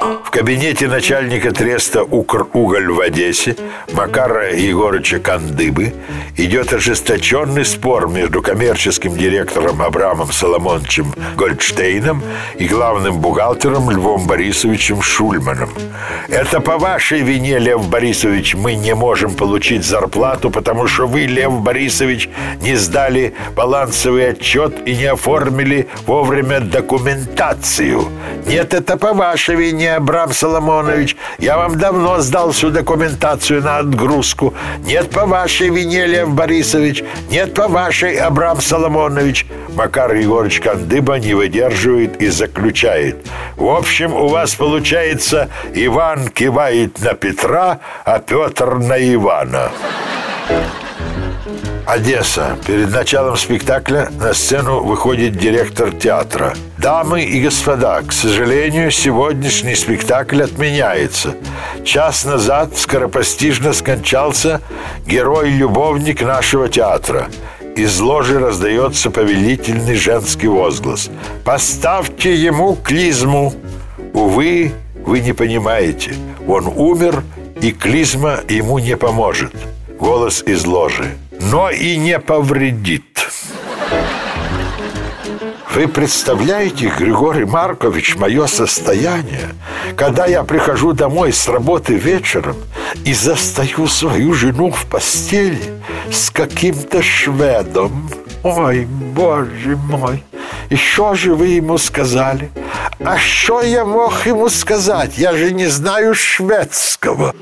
В кабинете начальника треста «Укр-Уголь» в Одессе Макара Егорыча Кандыбы идет ожесточенный спор между коммерческим директором Абрамом Соломоновичем Гольдштейном и главным бухгалтером Львом Борисовичем Шульманом. Это по вашей вине, Лев Борисович, мы не можем получить зарплату, потому что вы, Лев Борисович, не сдали балансовый отчет и не оформили вовремя документацию. Нет, это по вашей вине, Абрам Соломонович. Я вам давно сдал всю документацию на отгрузку. Нет, по вашей вине, Лев Борисович. Нет, по вашей, Абрам Соломонович. Макар Егорович Кандыба не выдерживает и заключает. В общем, у вас получается Иван кивает на Петра, а Петр на Ивана. Одесса. Перед началом спектакля на сцену выходит директор театра. Дамы и господа, к сожалению, сегодняшний спектакль отменяется. Час назад скоропостижно скончался герой-любовник нашего театра. Из ложи раздается повелительный женский возглас. «Поставьте ему клизму!» Увы, вы не понимаете. Он умер, и клизма ему не поможет. Голос из ложи но и не повредит. Вы представляете, Григорий Маркович, мое состояние, когда я прихожу домой с работы вечером и застаю свою жену в постели с каким-то шведом. Ой, боже мой, что же вы ему сказали? А что я мог ему сказать? Я же не знаю шведского.